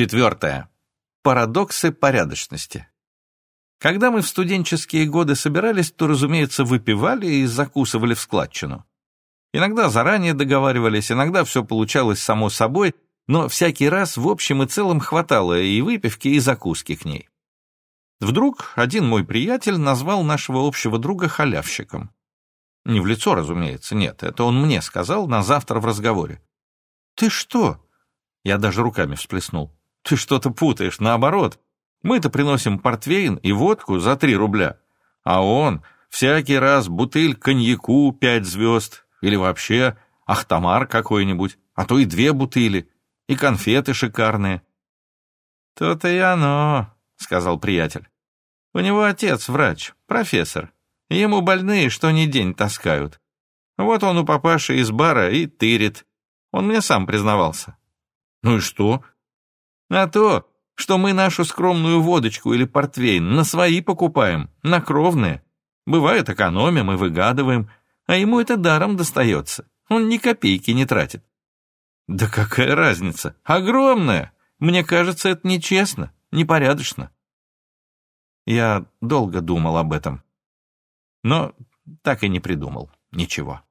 Четвертое. Парадоксы порядочности. Когда мы в студенческие годы собирались, то, разумеется, выпивали и закусывали в складчину. Иногда заранее договаривались, иногда все получалось само собой, но всякий раз в общем и целом хватало и выпивки, и закуски к ней. Вдруг один мой приятель назвал нашего общего друга халявщиком. Не в лицо, разумеется, нет, это он мне сказал на завтра в разговоре. «Ты что?» Я даже руками всплеснул. «Ты что-то путаешь, наоборот. Мы-то приносим портвейн и водку за три рубля, а он всякий раз бутыль коньяку пять звезд или вообще ахтамар какой-нибудь, а то и две бутыли, и конфеты шикарные». «То-то и оно», — сказал приятель. «У него отец врач, профессор, ему больные что ни день таскают. Вот он у папаши из бара и тырит. Он мне сам признавался». «Ну и что?» «А то, что мы нашу скромную водочку или портвейн на свои покупаем, на кровные. Бывает, экономим и выгадываем, а ему это даром достается. Он ни копейки не тратит. Да какая разница? Огромная! Мне кажется, это нечестно, непорядочно. Я долго думал об этом, но так и не придумал ничего.